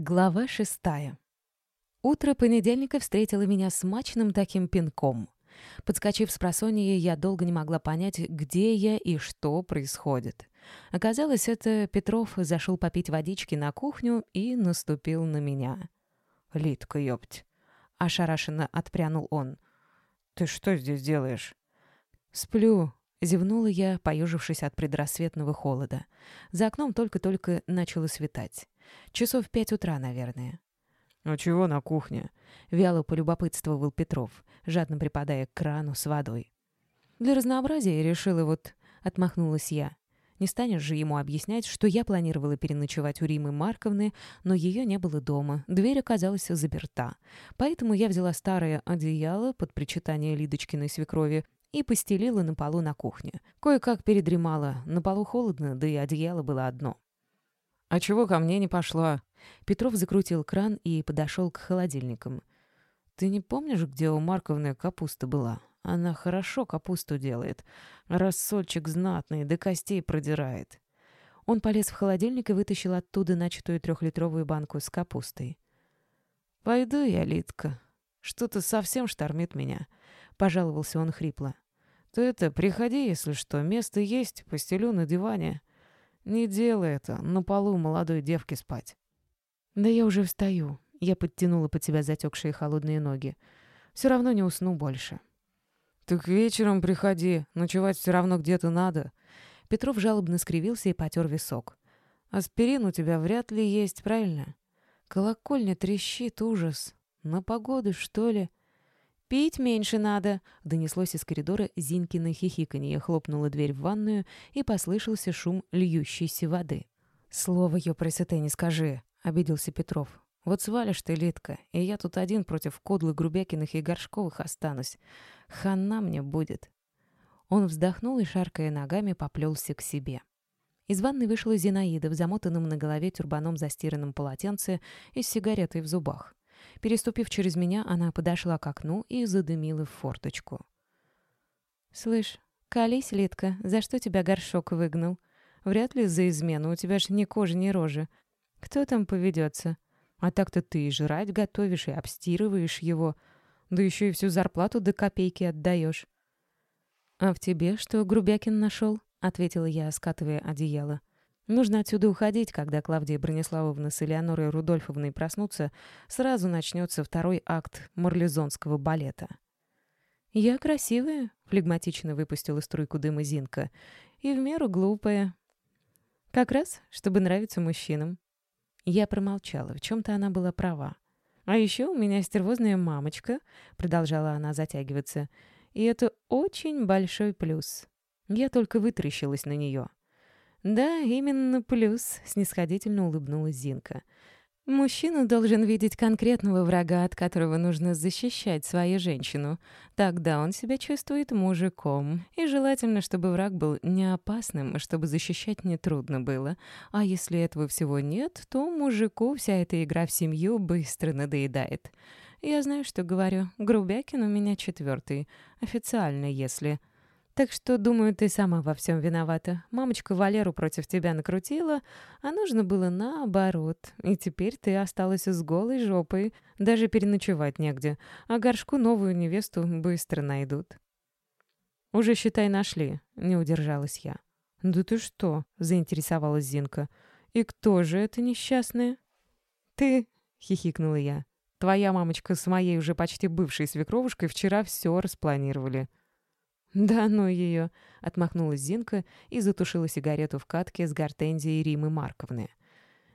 Глава шестая. Утро понедельника встретило меня смачным таким пинком. Подскочив с просонья, я долго не могла понять, где я и что происходит. Оказалось, это Петров зашел попить водички на кухню и наступил на меня. «Литка, ёпть!» — ошарашенно отпрянул он. «Ты что здесь делаешь?» «Сплю», — зевнула я, поежившись от предрассветного холода. За окном только-только начало светать. Часов пять утра, наверное. «А чего на кухне?» — вяло полюбопытствовал Петров, жадно припадая к крану с водой. «Для разнообразия решила вот...» — отмахнулась я. Не станешь же ему объяснять, что я планировала переночевать у Римы Марковны, но ее не было дома, дверь оказалась заперта. Поэтому я взяла старое одеяло под причитание Лидочкиной свекрови и постелила на полу на кухне. Кое-как передремала, на полу холодно, да и одеяло было одно. «А чего ко мне не пошла?» Петров закрутил кран и подошел к холодильникам. «Ты не помнишь, где у Марковны капуста была? Она хорошо капусту делает. Рассольчик знатный, до костей продирает». Он полез в холодильник и вытащил оттуда начатую трехлитровую банку с капустой. «Пойду я, Литка. Что-то совсем штормит меня», — пожаловался он хрипло. «Ты это, приходи, если что. Место есть, постелю на диване. «Не делай это, на полу молодой девки спать». «Да я уже встаю». Я подтянула под себя затекшие холодные ноги. «Все равно не усну больше». «Так вечером приходи, ночевать все равно где-то надо». Петров жалобно скривился и потер висок. «Аспирин у тебя вряд ли есть, правильно? Колокольня трещит, ужас. На погоду, что ли?» «Пить меньше надо!» — донеслось из коридора Зинькино хихиканье, хлопнула дверь в ванную, и послышался шум льющейся воды. «Слово ее пресыте не скажи!» — обиделся Петров. «Вот свалишь ты, Литка, и я тут один против кодлы Грубякиных и Горшковых останусь. Хана мне будет!» Он вздохнул и, шаркая ногами, поплелся к себе. Из ванной вышла Зинаида в замотанном на голове тюрбаном застиранном полотенце и с сигаретой в зубах. Переступив через меня, она подошла к окну и задымила в форточку. «Слышь, колись, Литка, за что тебя горшок выгнал? Вряд ли за измену, у тебя ж ни кожи, ни рожи. Кто там поведется? А так-то ты и жрать готовишь, и обстирываешь его, да еще и всю зарплату до копейки отдаешь». «А в тебе что Грубякин нашел?» — ответила я, скатывая одеяло. Нужно отсюда уходить, когда Клавдия Брониславовна с Элеонорой Рудольфовной проснутся, сразу начнется второй акт марлезонского балета. «Я красивая», — флегматично выпустила струйку дыма Зинка, «и в меру глупая. Как раз, чтобы нравиться мужчинам». Я промолчала, в чем-то она была права. «А еще у меня стервозная мамочка», — продолжала она затягиваться, «и это очень большой плюс. Я только вытрящилась на нее». «Да, именно плюс», — снисходительно улыбнулась Зинка. «Мужчина должен видеть конкретного врага, от которого нужно защищать свою женщину. Тогда он себя чувствует мужиком. И желательно, чтобы враг был не опасным, чтобы защищать нетрудно было. А если этого всего нет, то мужику вся эта игра в семью быстро надоедает. Я знаю, что говорю. Грубякин у меня четвертый. Официально, если...» Так что, думаю, ты сама во всем виновата. Мамочка Валеру против тебя накрутила, а нужно было наоборот. И теперь ты осталась с голой жопой, даже переночевать негде, а горшку новую невесту быстро найдут. «Уже, считай, нашли», — не удержалась я. «Да ты что?» — заинтересовалась Зинка. «И кто же это несчастная?» «Ты», — хихикнула я. «Твоя мамочка с моей уже почти бывшей свекровушкой вчера все распланировали». «Да ну ее!» — отмахнулась Зинка и затушила сигарету в катке с гортензией Римы Марковны.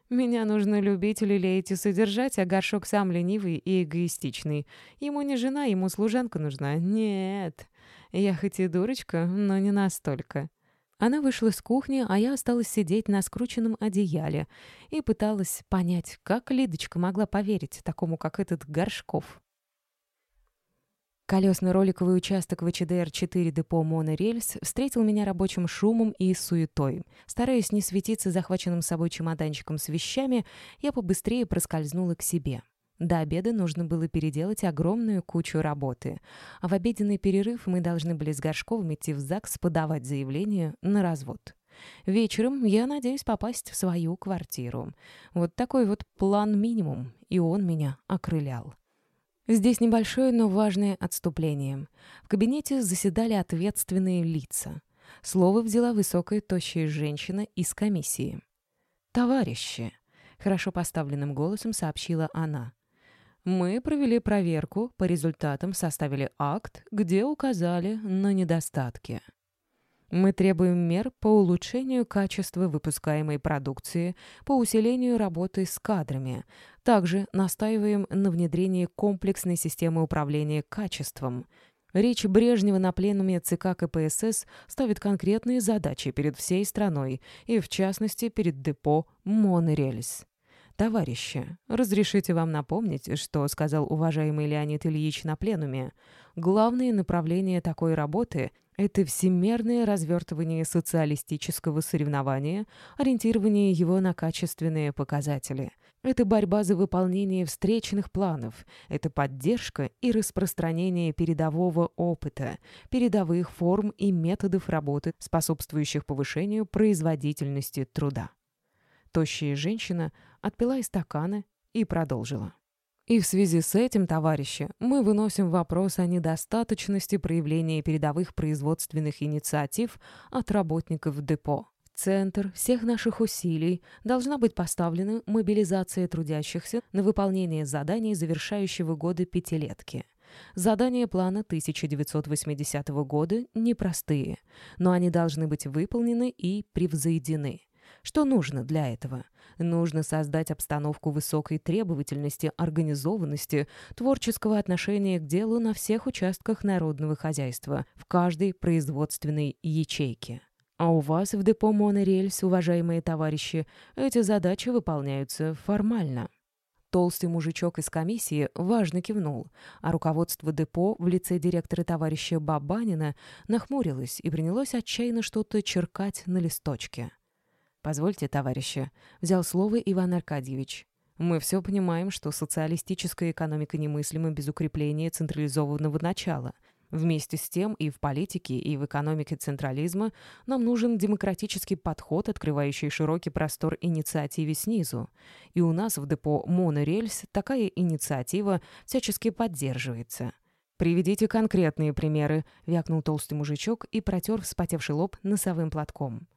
«Меня нужно любить, лелеять и содержать, а горшок сам ленивый и эгоистичный. Ему не жена, ему служанка нужна. Нет, я хоть и дурочка, но не настолько». Она вышла с кухни, а я осталась сидеть на скрученном одеяле и пыталась понять, как Лидочка могла поверить такому, как этот Горшков. Колесно-роликовый участок ВЧДР-4 депо «Монорельс» встретил меня рабочим шумом и суетой. Стараясь не светиться захваченным с собой чемоданчиком с вещами, я побыстрее проскользнула к себе. До обеда нужно было переделать огромную кучу работы. А в обеденный перерыв мы должны были с Горшковым идти в ЗАГС подавать заявление на развод. Вечером я надеюсь попасть в свою квартиру. Вот такой вот план минимум, и он меня окрылял. Здесь небольшое, но важное отступление. В кабинете заседали ответственные лица. Слово взяла высокая, тощая женщина из комиссии. «Товарищи!» — хорошо поставленным голосом сообщила она. Мы провели проверку, по результатам составили акт, где указали на недостатки. Мы требуем мер по улучшению качества выпускаемой продукции, по усилению работы с кадрами. Также настаиваем на внедрении комплексной системы управления качеством. Речь Брежнева на пленуме ЦК КПСС ставит конкретные задачи перед всей страной и, в частности, перед депо «Монорельс». «Товарищи, разрешите вам напомнить, что сказал уважаемый Леонид Ильич на пленуме. Главное направление такой работы – это всемерное развертывание социалистического соревнования, ориентирование его на качественные показатели. Это борьба за выполнение встречных планов, это поддержка и распространение передового опыта, передовых форм и методов работы, способствующих повышению производительности труда. Тощая женщина отпила из стакана и продолжила. И в связи с этим, товарищи, мы выносим вопрос о недостаточности проявления передовых производственных инициатив от работников депо. В центр всех наших усилий должна быть поставлена мобилизация трудящихся на выполнение заданий завершающего года пятилетки. Задания плана 1980 года непростые, но они должны быть выполнены и превзойдены. Что нужно для этого? Нужно создать обстановку высокой требовательности, организованности, творческого отношения к делу на всех участках народного хозяйства, в каждой производственной ячейке. А у вас в депо «Монорельс», уважаемые товарищи, эти задачи выполняются формально. Толстый мужичок из комиссии важно кивнул, а руководство депо в лице директора товарища Бабанина нахмурилось и принялось отчаянно что-то черкать на листочке. «Позвольте, товарищи», — взял слово Иван Аркадьевич. «Мы все понимаем, что социалистическая экономика немыслима без укрепления централизованного начала. Вместе с тем и в политике, и в экономике централизма нам нужен демократический подход, открывающий широкий простор инициативе снизу. И у нас в депо «Монорельс» такая инициатива всячески поддерживается». «Приведите конкретные примеры», — вякнул толстый мужичок и протер вспотевший лоб носовым платком.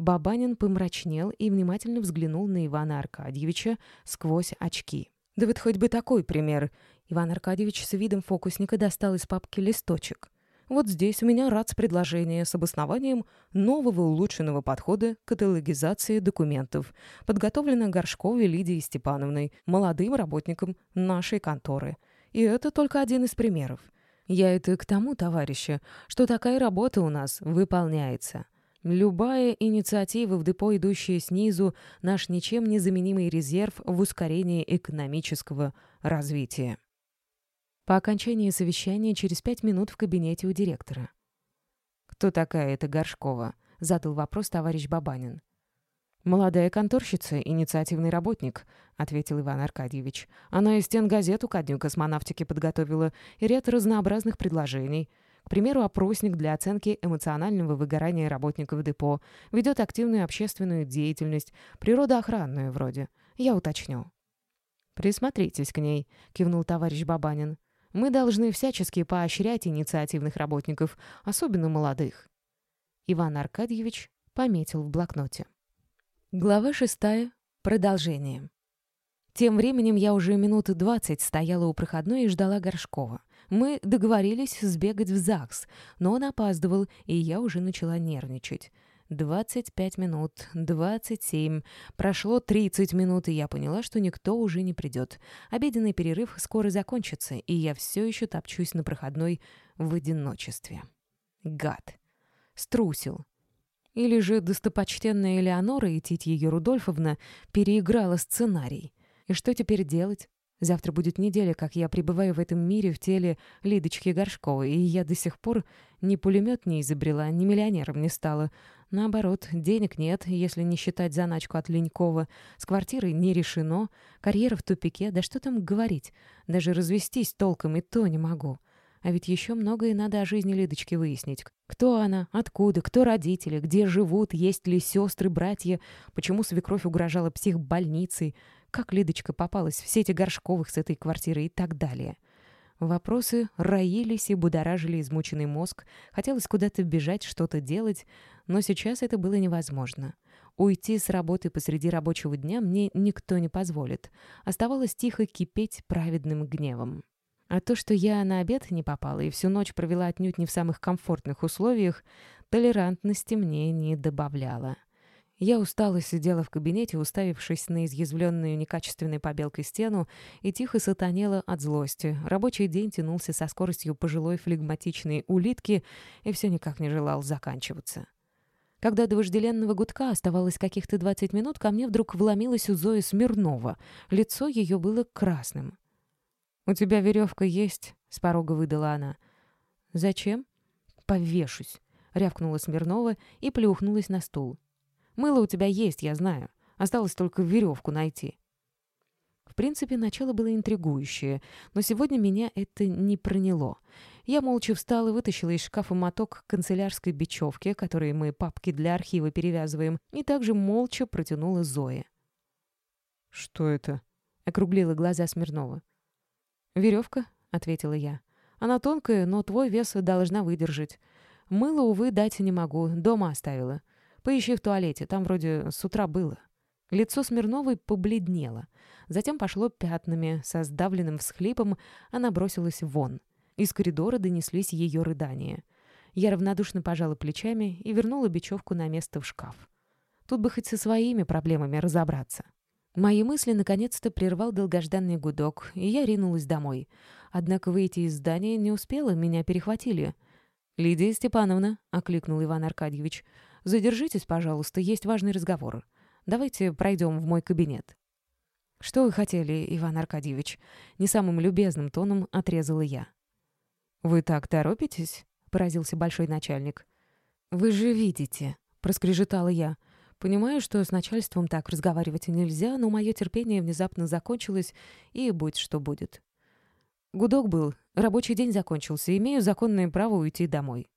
Бабанин помрачнел и внимательно взглянул на Ивана Аркадьевича сквозь очки. «Да вот хоть бы такой пример!» Иван Аркадьевич с видом фокусника достал из папки листочек. «Вот здесь у меня РАЦ предложение с обоснованием нового улучшенного подхода к каталогизации документов, подготовлено Горшковой Лидией Степановной, молодым работником нашей конторы. И это только один из примеров. Я это к тому, товарищи, что такая работа у нас выполняется». Любая инициатива в депо, идущая снизу, наш ничем не заменимый резерв в ускорении экономического развития. По окончании совещания через пять минут в кабинете у директора. «Кто такая эта Горшкова?» — задал вопрос товарищ Бабанин. «Молодая конторщица, инициативный работник», — ответил Иван Аркадьевич. «Она из стен газету ко дню космонавтики подготовила и ряд разнообразных предложений. К примеру, опросник для оценки эмоционального выгорания работников депо, ведет активную общественную деятельность, природоохранную вроде. Я уточню. «Присмотритесь к ней», — кивнул товарищ Бабанин. «Мы должны всячески поощрять инициативных работников, особенно молодых». Иван Аркадьевич пометил в блокноте. Глава шестая. Продолжение. Тем временем я уже минуты двадцать стояла у проходной и ждала Горшкова. Мы договорились сбегать в ЗАГС, но он опаздывал, и я уже начала нервничать. Двадцать пять минут, двадцать семь. Прошло тридцать минут, и я поняла, что никто уже не придет. Обеденный перерыв скоро закончится, и я все еще топчусь на проходной в одиночестве. Гад. Струсил. Или же достопочтенная Элеонора и Титья Рудольфовна переиграла сценарий. И что теперь делать? Завтра будет неделя, как я пребываю в этом мире в теле Лидочки Горшковой, и я до сих пор ни пулемет не изобрела, ни миллионером не стала. Наоборот, денег нет, если не считать заначку от Ленькова. С квартирой не решено, карьера в тупике, да что там говорить. Даже развестись толком и то не могу. А ведь еще многое надо о жизни Лидочки выяснить. Кто она, откуда, кто родители, где живут, есть ли сестры, братья, почему свекровь угрожала психбольницей, как Лидочка попалась в сети Горшковых с этой квартиры и так далее. Вопросы роились и будоражили измученный мозг. Хотелось куда-то бежать, что-то делать, но сейчас это было невозможно. Уйти с работы посреди рабочего дня мне никто не позволит. Оставалось тихо кипеть праведным гневом. А то, что я на обед не попала и всю ночь провела отнюдь не в самых комфортных условиях, толерантности мне не добавляла. Я устало сидела в кабинете, уставившись на изъязвленную некачественной побелкой стену, и тихо сатанела от злости. Рабочий день тянулся со скоростью пожилой флегматичной улитки и все никак не желал заканчиваться. Когда до вожделенного гудка оставалось каких-то 20 минут, ко мне вдруг вломилась у Зои Смирнова. Лицо ее было красным. «У тебя веревка есть?» — с порога выдала она. «Зачем?» «Повешусь», — рявкнула Смирнова и плюхнулась на стул. «Мыло у тебя есть, я знаю. Осталось только веревку найти». В принципе, начало было интригующее, но сегодня меня это не проняло. Я молча встала и вытащила из шкафа моток канцелярской бечевки, которые мы папки для архива перевязываем, и также молча протянула Зое. «Что это?» — округлила глаза Смирнова. «Веревка», — ответила я. «Она тонкая, но твой вес должна выдержать. Мыло, увы, дать не могу, дома оставила. Поищи в туалете, там вроде с утра было». Лицо Смирновой побледнело. Затем пошло пятнами, со сдавленным всхлипом она бросилась вон. Из коридора донеслись ее рыдания. Я равнодушно пожала плечами и вернула бечевку на место в шкаф. Тут бы хоть со своими проблемами разобраться. Мои мысли наконец-то прервал долгожданный гудок, и я ринулась домой. Однако выйти из здания не успела, меня перехватили. «Лидия Степановна», — окликнул Иван Аркадьевич, — «задержитесь, пожалуйста, есть важный разговор. Давайте пройдем в мой кабинет». «Что вы хотели, Иван Аркадьевич?» — не самым любезным тоном отрезала я. «Вы так торопитесь?» — поразился большой начальник. «Вы же видите», — проскрежетала я, — Понимаю, что с начальством так разговаривать нельзя, но мое терпение внезапно закончилось, и будь что будет. Гудок был, рабочий день закончился, имею законное право уйти домой.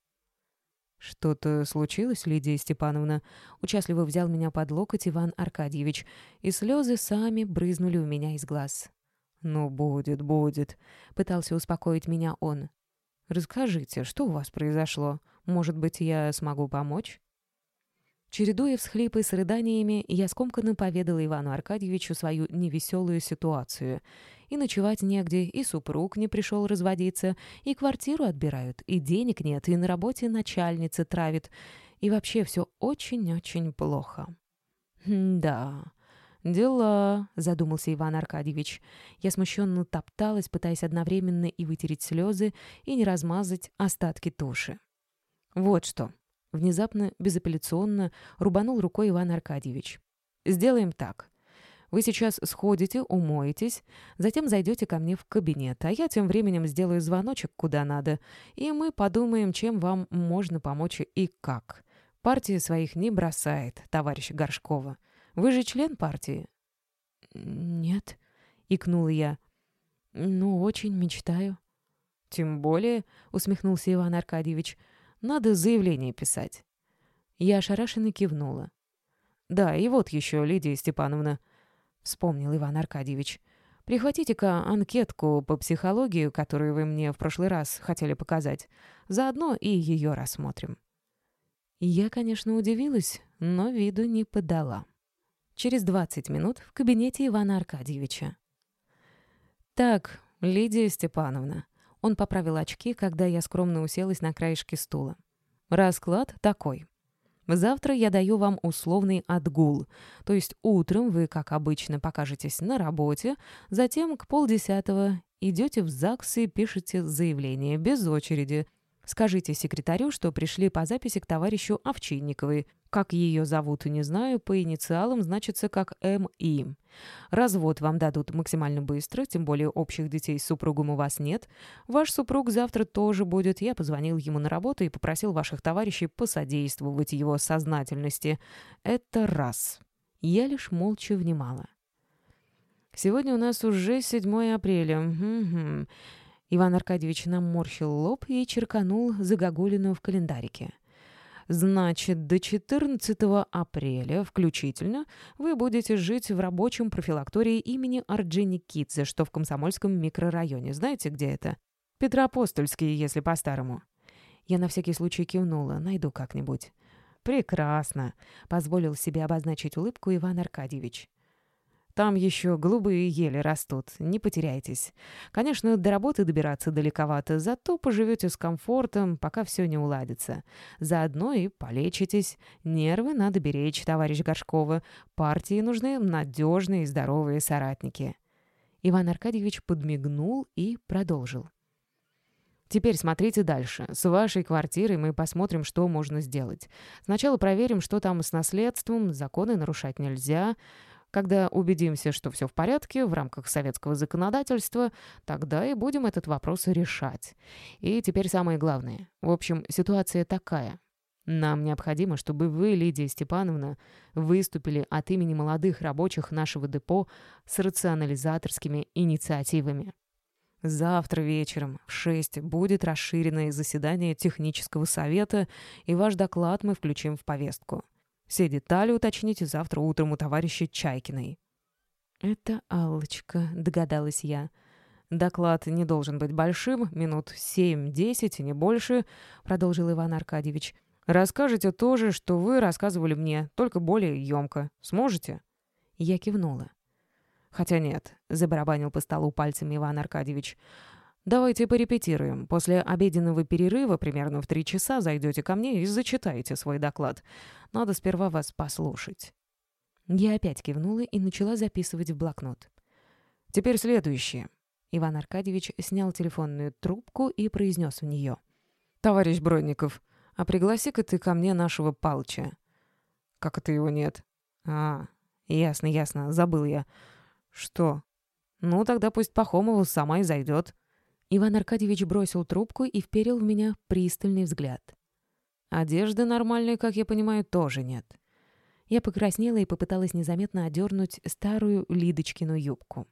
«Что-то случилось, Лидия Степановна?» Участливо взял меня под локоть Иван Аркадьевич, и слезы сами брызнули у меня из глаз. «Ну, будет, будет», — пытался успокоить меня он. «Расскажите, что у вас произошло? Может быть, я смогу помочь?» Чередуя всхлипы с рыданиями, я скомканно поведала Ивану Аркадьевичу свою невеселую ситуацию. И ночевать негде, и супруг не пришел разводиться, и квартиру отбирают, и денег нет, и на работе начальница травит. И вообще все очень-очень плохо. «Да, дела», — задумался Иван Аркадьевич. Я смущенно топталась, пытаясь одновременно и вытереть слезы, и не размазать остатки туши. «Вот что», Внезапно, безапелляционно, рубанул рукой Иван Аркадьевич. «Сделаем так. Вы сейчас сходите, умоетесь, затем зайдете ко мне в кабинет, а я тем временем сделаю звоночек куда надо, и мы подумаем, чем вам можно помочь и как. Партия своих не бросает, товарищ Горшкова. Вы же член партии?» «Нет», — икнула я. «Ну, очень мечтаю». «Тем более», — усмехнулся Иван Аркадьевич, — надо заявление писать». Я ошарашенно кивнула. «Да, и вот еще, Лидия Степановна», — вспомнил Иван Аркадьевич. «Прихватите-ка анкетку по психологии, которую вы мне в прошлый раз хотели показать. Заодно и ее рассмотрим». Я, конечно, удивилась, но виду не подала. Через 20 минут в кабинете Ивана Аркадьевича. «Так, Лидия Степановна, он поправил очки, когда я скромно уселась на краешке стула. «Расклад такой. Завтра я даю вам условный отгул. То есть утром вы, как обычно, покажетесь на работе, затем к полдесятого идете в ЗАГС и пишете заявление без очереди. Скажите секретарю, что пришли по записи к товарищу Овчинниковой. Как ее зовут, не знаю, по инициалам значится как М.И. Развод вам дадут максимально быстро, тем более общих детей с супругом у вас нет. Ваш супруг завтра тоже будет. Я позвонил ему на работу и попросил ваших товарищей посодействовать его сознательности. Это раз. Я лишь молча внимала. Сегодня у нас уже 7 апреля. Угу. Иван Аркадьевич наморщил лоб и черканул загогулину в календарике. Значит, до 14 апреля включительно вы будете жить в рабочем профилактории имени Орджоникидзе, что в Комсомольском микрорайоне. Знаете, где это? Петропостольский, если по-старому. Я на всякий случай кивнула. Найду как-нибудь. «Прекрасно», — позволил себе обозначить улыбку Иван Аркадьевич. Там еще голубые ели растут, не потеряйтесь. Конечно, до работы добираться далековато, зато поживете с комфортом, пока все не уладится. Заодно и полечитесь. Нервы надо беречь, товарищ Горшкова. Партии нужны надежные и здоровые соратники». Иван Аркадьевич подмигнул и продолжил. Теперь смотрите дальше. С вашей квартирой мы посмотрим, что можно сделать. Сначала проверим, что там с наследством, законы нарушать нельзя. Когда убедимся, что все в порядке в рамках советского законодательства, тогда и будем этот вопрос решать. И теперь самое главное. В общем, ситуация такая. Нам необходимо, чтобы вы, Лидия Степановна, выступили от имени молодых рабочих нашего депо с рационализаторскими инициативами. Завтра вечером в 6 будет расширенное заседание технического совета, и ваш доклад мы включим в повестку. Все детали уточните завтра утром у товарища Чайкиной». «Это Аллочка», — догадалась я. «Доклад не должен быть большим, минут семь-десять, не больше», — продолжил Иван Аркадьевич. «Расскажете то же, что вы рассказывали мне, только более емко. Сможете?» Я кивнула. «Хотя нет», — забарабанил по столу пальцами Иван Аркадьевич. «Давайте порепетируем. После обеденного перерыва, примерно в три часа, зайдете ко мне и зачитаете свой доклад. Надо сперва вас послушать». Я опять кивнула и начала записывать в блокнот. «Теперь следующее». Иван Аркадьевич снял телефонную трубку и произнес в нее. «Товарищ Бронников, а пригласи-ка ты ко мне нашего Палча». «Как это его нет?» «А, ясно, ясно, забыл я». «Что?» «Ну, тогда пусть Пахомову сама и зайдет». Иван Аркадьевич бросил трубку и вперил в меня пристальный взгляд. Одежды нормальной, как я понимаю, тоже нет. Я покраснела и попыталась незаметно одернуть старую Лидочкину юбку.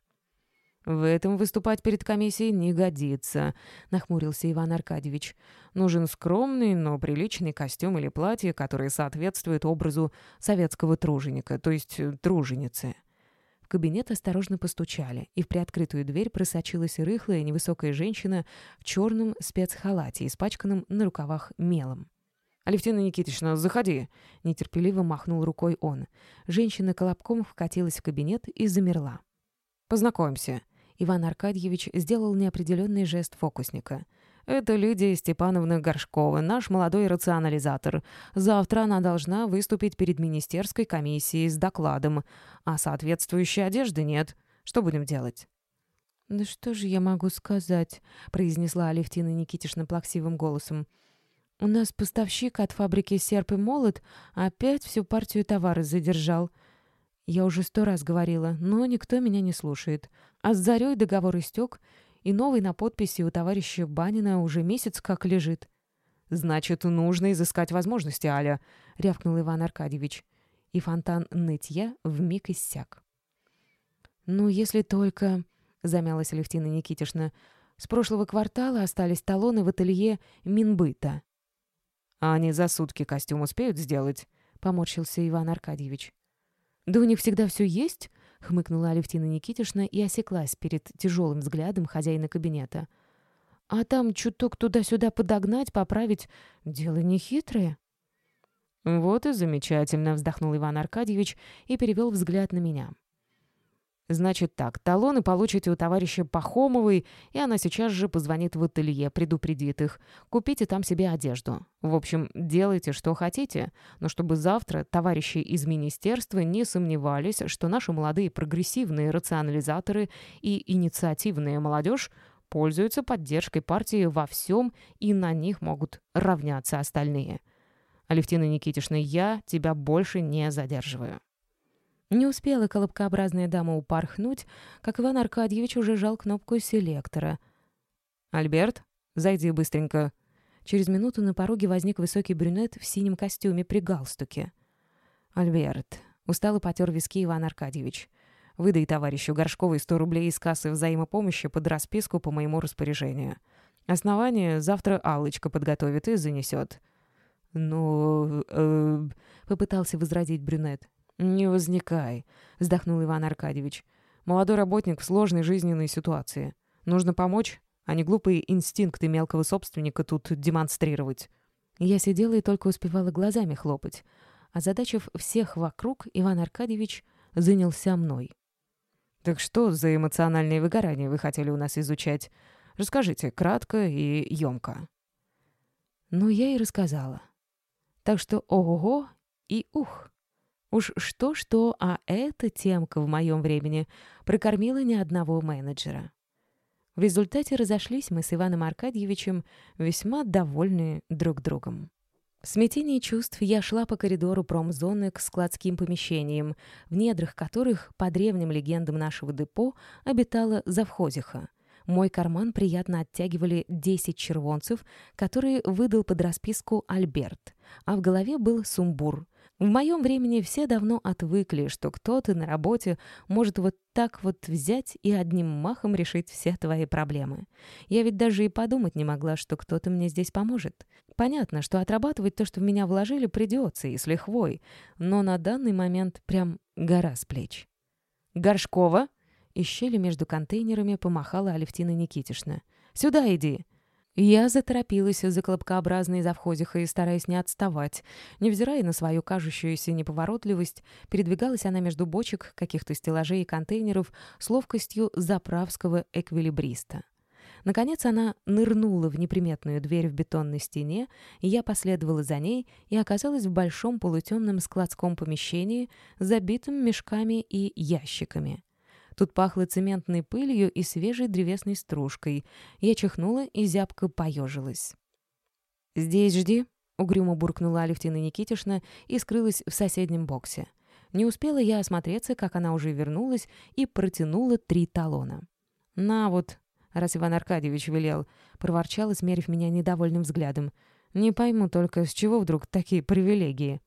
«В этом выступать перед комиссией не годится», — нахмурился Иван Аркадьевич. «Нужен скромный, но приличный костюм или платье, которое соответствует образу советского труженика, то есть труженицы» кабинет осторожно постучали, и в приоткрытую дверь просочилась рыхлая невысокая женщина в черном спецхалате, испачканном на рукавах мелом. «Алевтина Никитична, заходи!» — нетерпеливо махнул рукой он. Женщина колобком вкатилась в кабинет и замерла. «Познакомься». Иван Аркадьевич сделал неопределенный жест фокусника — это Лидия Степановна Горшкова, наш молодой рационализатор. Завтра она должна выступить перед министерской комиссией с докладом, а соответствующей одежды нет. Что будем делать?» «Да что же я могу сказать?» — произнесла Алевтина Никитишна плаксивым голосом. «У нас поставщик от фабрики «Серп и молот» опять всю партию товара задержал. Я уже сто раз говорила, но никто меня не слушает. А с зарей договор истек, и новый на подписи у товарища Банина уже месяц как лежит. «Значит, нужно изыскать возможности, Аля», — рявкнул Иван Аркадьевич. И фонтан нытья вмиг иссяк. «Ну, если только...» — замялась Алевтина Никитишна. «С прошлого квартала остались талоны в ателье Минбыта». «А они за сутки костюм успеют сделать?» — поморщился Иван Аркадьевич. «Да у них всегда все есть», — хмыкнула Алевтина Никитишна и осеклась перед тяжелым взглядом хозяина кабинета. «А там чуток туда-сюда подогнать, поправить — дело нехитрое». «Вот и замечательно», — вздохнул Иван Аркадьевич и перевел взгляд на меня. Значит так, талоны получите у товарища Пахомовой, и она сейчас же позвонит в ателье, предупредит их. Купите там себе одежду. В общем, делайте, что хотите, но чтобы завтра товарищи из министерства не сомневались, что наши молодые прогрессивные рационализаторы и инициативная молодежь пользуются поддержкой партии во всем, и на них могут равняться остальные. Алевтина Никитишна, я тебя больше не задерживаю. Не успела колобкообразная дама упорхнуть, как Иван Аркадьевич уже жал кнопку селектора. «Альберт, зайди быстренько». Через минуту на пороге возник высокий брюнет в синем костюме при галстуке. «Альберт», — устало потер виски Иван Аркадьевич, — Выдай товарищу Горшковой 100 рублей из кассы взаимопомощи под расписку по моему распоряжению. Основание завтра Аллочка подготовит и занесет». «Ну...» э, — попытался возразить брюнет. «Не возникай», — вздохнул Иван Аркадьевич. «Молодой работник в сложной жизненной ситуации. Нужно помочь, а не глупые инстинкты мелкого собственника тут демонстрировать». Я сидела и только успевала глазами хлопать. Озадачив всех вокруг, Иван Аркадьевич занялся мной. «Так что за эмоциональные выгорания вы хотели у нас изучать? Расскажите кратко и емко». Ну, я и рассказала. Так что ого-го и ух. Уж что-что, а эта темка в моем времени прокормила ни одного менеджера. В результате разошлись мы с Иваном Аркадьевичем весьма довольные друг другом. В смятении чувств я шла по коридору промзоны к складским помещениям, в недрах которых, по древним легендам нашего депо, обитала завхозиха — мой карман приятно оттягивали 10 червонцев, которые выдал под расписку Альберт, а в голове был сумбур. В моем времени все давно отвыкли, что кто-то на работе может вот так вот взять и одним махом решить все твои проблемы. Я ведь даже и подумать не могла, что кто-то мне здесь поможет. Понятно, что отрабатывать то, что в меня вложили, придется, и с лихвой, но на данный момент прям гора с плеч. «Горшкова!» Из щели между контейнерами помахала Алевтина Никитишна. «Сюда иди!» Я заторопилась за клопкообразной завхозихой, стараясь не отставать. Невзирая на свою кажущуюся неповоротливость, передвигалась она между бочек, каких-то стеллажей и контейнеров с ловкостью заправского эквилибриста. Наконец она нырнула в неприметную дверь в бетонной стене, и я последовала за ней и оказалась в большом полутемном складском помещении, забитом мешками и ящиками. Тут пахло цементной пылью и свежей древесной стружкой. Я чихнула и зябко поежилась. «Здесь жди», — угрюмо буркнула Алевтина Никитишна и скрылась в соседнем боксе. Не успела я осмотреться, как она уже вернулась и протянула три талона. «На вот», — раз Иван Аркадьевич велел, — проворчал, смерив меня недовольным взглядом. «Не пойму только, с чего вдруг такие привилегии?»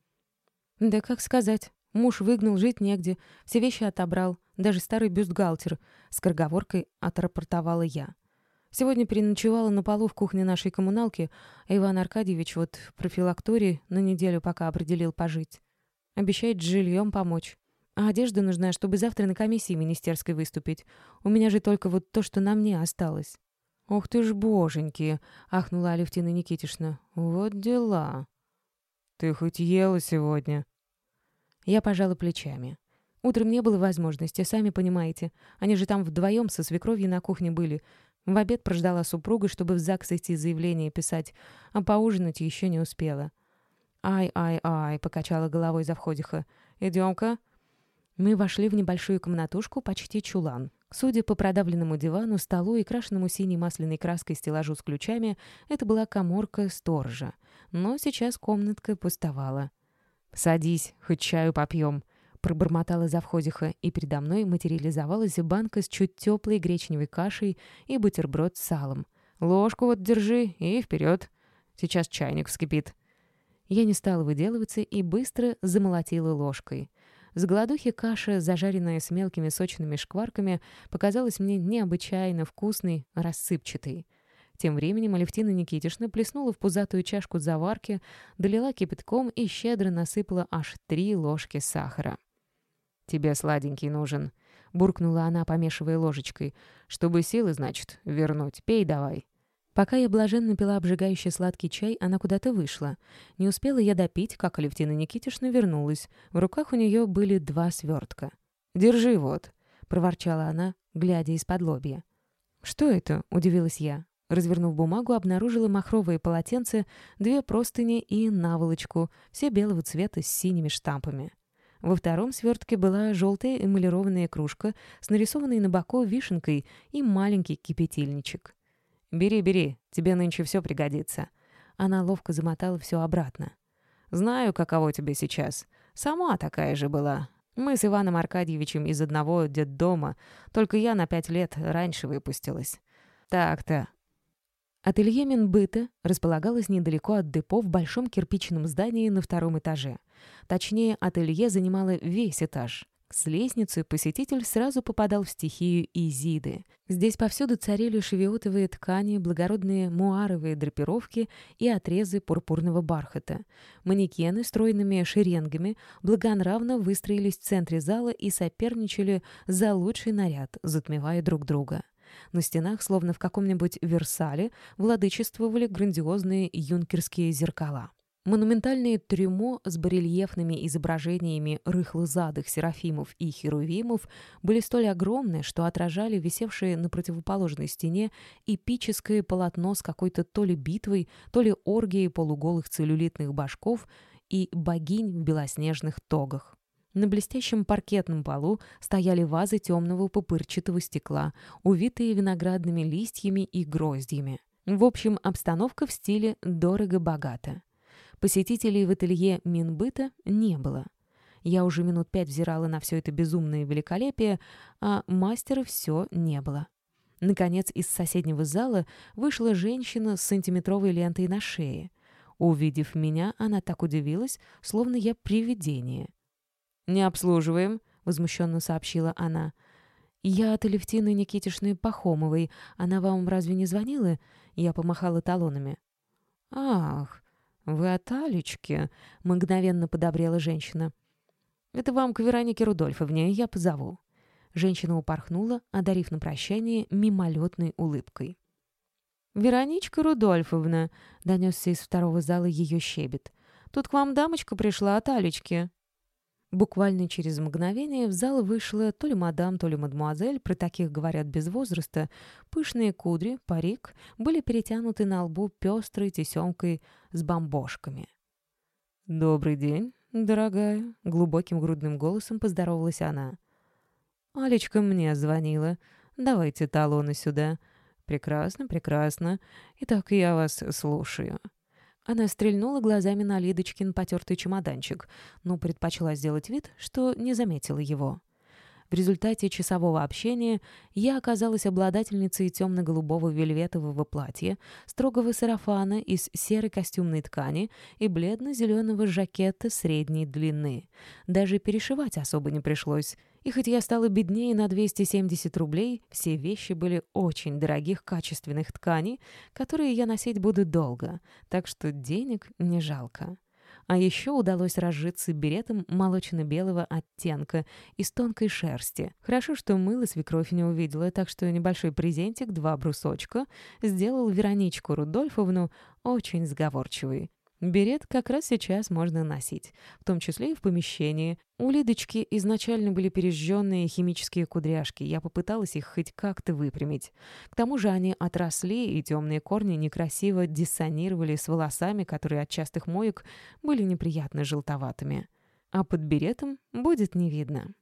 «Да как сказать. Муж выгнал, жить негде, все вещи отобрал, даже старый бюстгальтер, с корговоркой отрапортовала я. Сегодня переночевала на полу в кухне нашей коммуналки, а Иван Аркадьевич вот в профилактории на неделю пока определил пожить. Обещает с жильем помочь. А одежда нужна, чтобы завтра на комиссии министерской выступить. У меня же только вот то, что на мне осталось. «Ох ты ж, боженьки!» — ахнула Алевтина Никитишна. «Вот дела!» «Ты хоть ела сегодня?» Я пожала плечами. Утром не было возможности, сами понимаете. Они же там вдвоем со свекровью на кухне были. В обед прождала супруга, чтобы в ЗАГС идти заявление писать, а поужинать еще не успела. «Ай-ай-ай», — покачала головой завходиха. «Идем-ка». Мы вошли в небольшую комнатушку, почти чулан. Судя по продавленному дивану, столу и крашенному синей масляной краской стеллажу с ключами, это была коморка сторожа. Но сейчас комнатка пустовала. «Садись, хоть чаю попьем», — пробормотала завходиха, и передо мной материализовалась банка с чуть теплой гречневой кашей и бутерброд с салом. «Ложку вот держи и вперед. Сейчас чайник вскипит». Я не стала выделываться и быстро замолотила ложкой. С голодухи каша, зажаренная с мелкими сочными шкварками, показалась мне необычайно вкусной, рассыпчатой. Тем временем Алевтина Никитишна плеснула в пузатую чашку заварки, долила кипятком и щедро насыпала аж три ложки сахара. «Тебе сладенький нужен», — буркнула она, помешивая ложечкой. «Чтобы силы, значит, вернуть. Пей давай». Пока я блаженно пила обжигающий сладкий чай, она куда-то вышла. Не успела я допить, как Алевтина Никитишна вернулась. В руках у нее были два свертка. «Держи вот», — проворчала она, глядя из-под лобья. «Что это?» — удивилась я. Развернув бумагу, обнаружила махровые полотенца, две простыни и наволочку, все белого цвета с синими штампами. Во втором свертке была желтая эмалированная кружка с нарисованной на боку вишенкой и маленький кипятильничек. «Бери, бери, тебе нынче все пригодится». Она ловко замотала все обратно. «Знаю, каково тебе сейчас. Сама такая же была. Мы с Иваном Аркадьевичем из одного детдома, только я на пять лет раньше выпустилась. Так-то, Ателье Минбыта располагалось недалеко от депо в большом кирпичном здании на втором этаже. Точнее, ателье занимало весь этаж. С лестницы посетитель сразу попадал в стихию Изиды. Здесь повсюду царили шевиотовые ткани, благородные муаровые драпировки и отрезы пурпурного бархата. Манекены стройными шеренгами благонравно выстроились в центре зала и соперничали за лучший наряд, затмевая друг друга. На стенах, словно в каком-нибудь Версале, владычествовали грандиозные юнкерские зеркала. Монументальные трюмо с барельефными изображениями рыхлозадых серафимов и херувимов были столь огромны, что отражали висевшее на противоположной стене эпическое полотно с какой-то то ли битвой, то ли оргией полуголых целлюлитных башков и богинь в белоснежных тогах. На блестящем паркетном полу стояли вазы темного пупырчатого стекла, увитые виноградными листьями и гроздьями. В общем, обстановка в стиле «дорого-богато». Посетителей в ателье Минбыта не было. Я уже минут пять взирала на все это безумное великолепие, а мастера все не было. Наконец, из соседнего зала вышла женщина с сантиметровой лентой на шее. Увидев меня, она так удивилась, словно я привидение. «Не обслуживаем», — возмущенно сообщила она. «Я от Алевтины Никитишны Пахомовой. Она вам разве не звонила?» Я помахала талонами. «Ах, «Вы от Алечки?» — мгновенно подобрела женщина. «Это вам к Веронике Рудольфовне, я позову». Женщина упорхнула, одарив на прощание мимолетной улыбкой. «Вероничка Рудольфовна», — донесся из второго зала ее щебет. «Тут к вам дамочка пришла от Алечки». Буквально через мгновение в зал вышла то ли мадам, то ли мадмуазель, про таких говорят без возраста. Пышные кудри, парик были перетянуты на лбу пестрой тесемкой с бомбошками. «Добрый день, дорогая», — глубоким грудным голосом поздоровалась она. «Алечка мне звонила. Давайте талоны сюда». «Прекрасно, прекрасно. Итак, я вас слушаю». Она стрельнула глазами на Лидочкин потертый чемоданчик, но предпочла сделать вид, что не заметила его. В результате часового общения я оказалась обладательницей темно-голубого вельветового платья, строгого сарафана из серой костюмной ткани и бледно-зеленого жакета средней длины. Даже перешивать особо не пришлось. И хоть я стала беднее на 270 рублей, все вещи были очень дорогих качественных тканей, которые я носить буду долго, так что денег не жалко. А еще удалось разжиться беретом молочно-белого оттенка из тонкой шерсти. Хорошо, что мыло свекровь не увидела, так что небольшой презентик, два брусочка, сделал Вероничку Рудольфовну очень сговорчивой. Берет как раз сейчас можно носить, в том числе и в помещении. У Лидочки изначально были пережженные химические кудряшки, я попыталась их хоть как-то выпрямить. К тому же они отросли, и темные корни некрасиво диссонировали с волосами, которые от частых моек были неприятно желтоватыми. А под беретом будет не видно.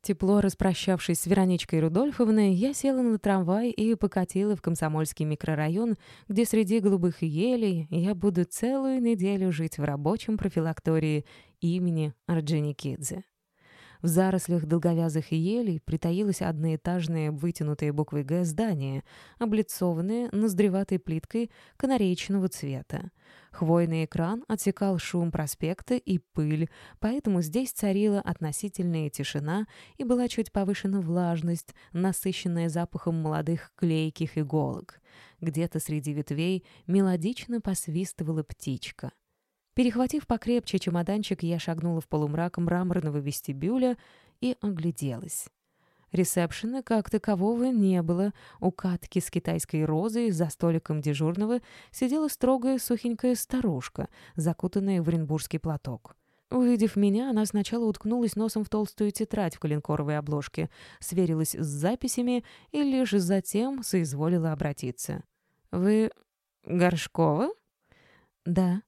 Тепло распрощавшись с Вероничкой Рудольфовной, я села на трамвай и покатила в комсомольский микрорайон, где среди голубых елей я буду целую неделю жить в рабочем профилактории имени Орджоникидзе. В зарослях долговязых елей притаилось одноэтажное вытянутое буквой «Г» здание, облицованное ноздреватой плиткой канареечного цвета. Хвойный экран отсекал шум проспекта и пыль, поэтому здесь царила относительная тишина и была чуть повышена влажность, насыщенная запахом молодых клейких иголок. Где-то среди ветвей мелодично посвистывала птичка. Перехватив покрепче чемоданчик, я шагнула в полумрак мраморного вестибюля и огляделась. Ресепшена как такового не было. У катки с китайской розой за столиком дежурного сидела строгая сухенькая старушка, закутанная в оренбургский платок. Увидев меня, она сначала уткнулась носом в толстую тетрадь в коленкоровой обложке, сверилась с записями и лишь затем соизволила обратиться. «Вы Горшкова?» «Да»,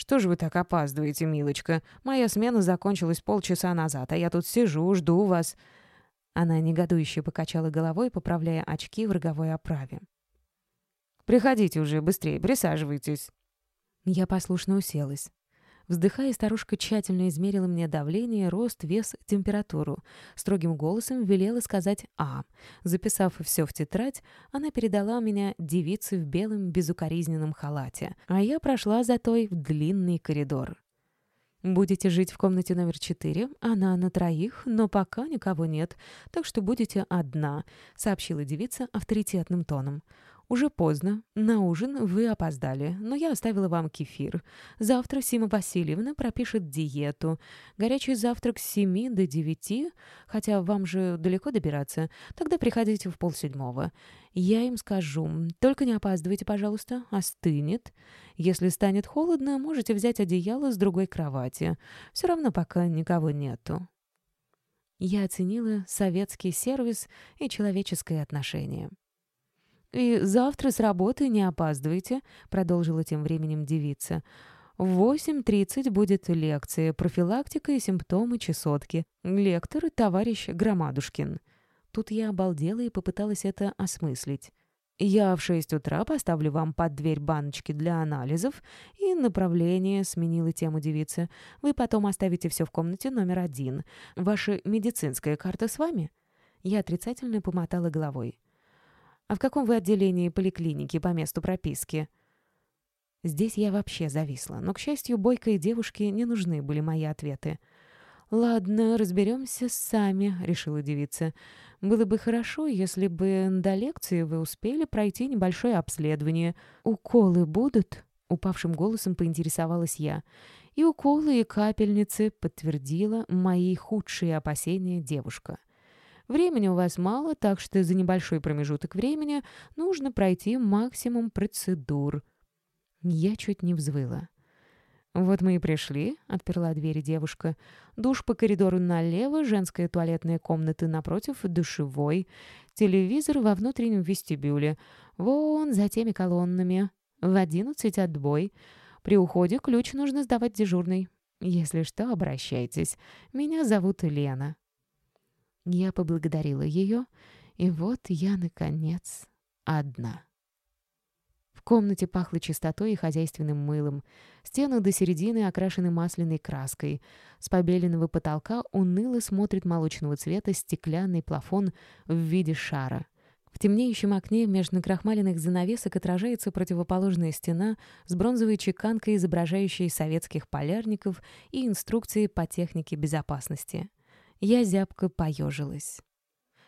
«Что же вы так опаздываете, милочка? Моя смена закончилась полчаса назад, а я тут сижу, жду вас». Она негодующе покачала головой, поправляя очки в роговой оправе. «Приходите уже, быстрее, присаживайтесь». Я послушно уселась. Вздыхая, старушка тщательно измерила мне давление, рост, вес, температуру. Строгим голосом велела сказать «А». Записав все в тетрадь, она передала меня девице в белом безукоризненном халате, а я прошла за той в длинный коридор. Будете жить в комнате номер четыре, она на троих, но пока никого нет, так что будете одна», — сообщила девица авторитетным тоном. «Уже поздно. На ужин вы опоздали, но я оставила вам кефир. Завтра Сима Васильевна пропишет диету. Горячий завтрак с семи до девяти, хотя вам же далеко добираться. Тогда приходите в полседьмого. Я им скажу. Только не опаздывайте, пожалуйста, остынет. Если станет холодно, можете взять одеяло с другой кровати. Все равно пока никого нету». Я оценила советский сервис и человеческое отношение. «И завтра с работы не опаздывайте», — продолжила тем временем девица. В 8.30 будет лекция «Профилактика и симптомы чесотки». Лектор — товарищ Громадушкин. Тут я обалдела и попыталась это осмыслить. Я в 6 утра поставлю вам под дверь баночки для анализов и направление, сменила тему девица. Вы потом оставите все в комнате номер один. Ваша медицинская карта с вами? Я отрицательно помотала головой. «А в каком вы отделении поликлиники по месту прописки?» Здесь я вообще зависла, но, к счастью, бойкой девушке не нужны были мои ответы. «Ладно, разберемся сами», — решила девица. «Было бы хорошо, если бы до лекции вы успели пройти небольшое обследование. Уколы будут?» — упавшим голосом поинтересовалась я. «И уколы, и капельницы», — подтвердила мои худшие опасения девушка. Времени у вас мало, так что за небольшой промежуток времени нужно пройти максимум процедур». Я чуть не взвыла. «Вот мы и пришли», — отперла двери девушка. «Душ по коридору налево, женская туалетная комната напротив, душевой, телевизор во внутреннем вестибюле, вон за теми колоннами, в одиннадцать отбой. При уходе ключ нужно сдавать дежурный. Если что, обращайтесь. Меня зовут Лена». Я поблагодарила ее, и вот я, наконец, одна. В комнате пахло чистотой и хозяйственным мылом. Стены до середины окрашены масляной краской. С побеленного потолка уныло смотрит молочного цвета стеклянный плафон в виде шара. В темнеющем окне между накрахмаленных занавесок отражается противоположная стена с бронзовой чеканкой, изображающей советских полярников и инструкции по технике безопасности. Я зябко поежилась.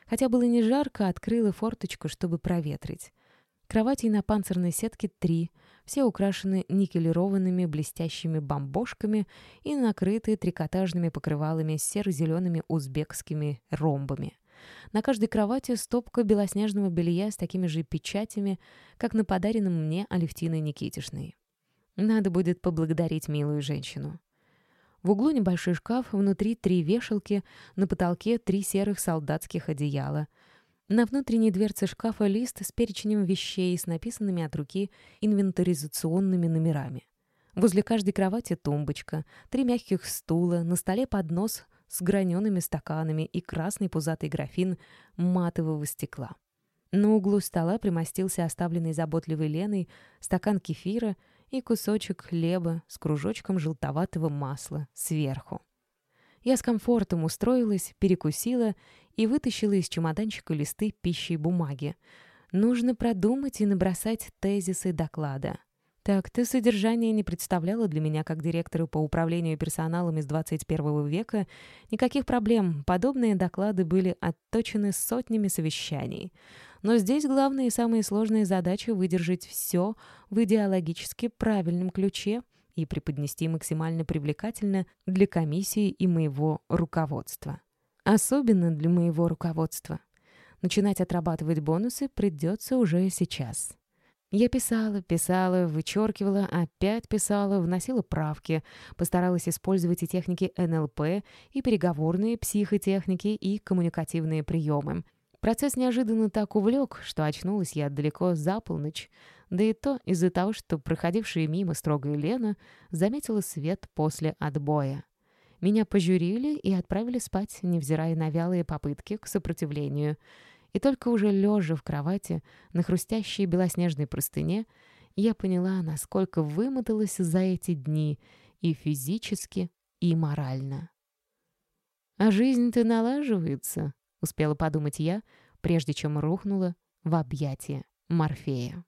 Хотя было не жарко, открыла форточку, чтобы проветрить. Кроватей на панцирной сетке три, все украшены никелированными блестящими бомбошками и накрыты трикотажными покрывалами с серо-зелеными узбекскими ромбами. На каждой кровати стопка белоснежного белья с такими же печатями, как на подаренном мне Алевтиной Никитишной. Надо будет поблагодарить милую женщину. В углу небольшой шкаф, внутри три вешалки, на потолке три серых солдатских одеяла. На внутренней дверце шкафа лист с перечнем вещей с написанными от руки инвентаризационными номерами. Возле каждой кровати тумбочка, три мягких стула, на столе поднос с гранеными стаканами и красный пузатый графин матового стекла. На углу стола примостился оставленный заботливой Леной стакан кефира и кусочек хлеба с кружочком желтоватого масла сверху. Я с комфортом устроилась, перекусила и вытащила из чемоданчика листы пищи и бумаги. Нужно продумать и набросать тезисы доклада. Так-то содержание не представляло для меня, как директора по управлению персоналом из 21 века, никаких проблем. Подобные доклады были отточены сотнями совещаний. Но здесь главная и самая сложная задача — выдержать все в идеологически правильном ключе и преподнести максимально привлекательно для комиссии и моего руководства. Особенно для моего руководства. Начинать отрабатывать бонусы придется уже сейчас. Я писала, писала, вычеркивала, опять писала, вносила правки, постаралась использовать и техники НЛП, и переговорные психотехники, и коммуникативные приемы. Процесс неожиданно так увлек, что очнулась я далеко за полночь, да и то из-за того, что проходившая мимо строгая Лена заметила свет после отбоя. Меня пожурили и отправили спать, невзирая на вялые попытки к сопротивлению — и только уже лежа в кровати на хрустящей белоснежной простыне, я поняла, насколько вымоталась за эти дни и физически, и морально. «А жизнь-то налаживается», — успела подумать я, прежде чем рухнула в объятия Морфея.